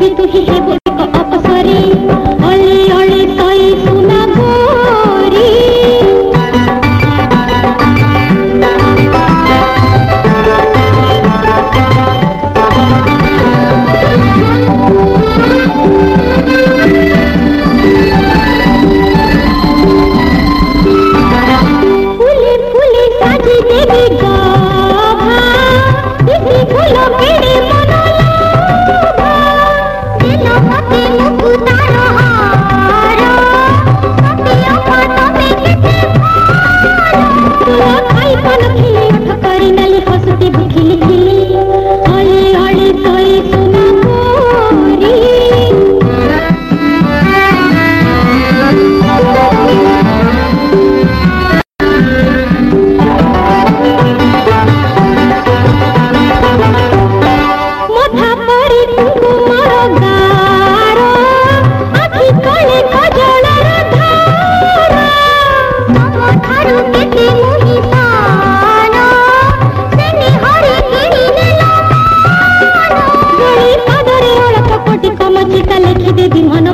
भी तू ही है হৃদয় বিমন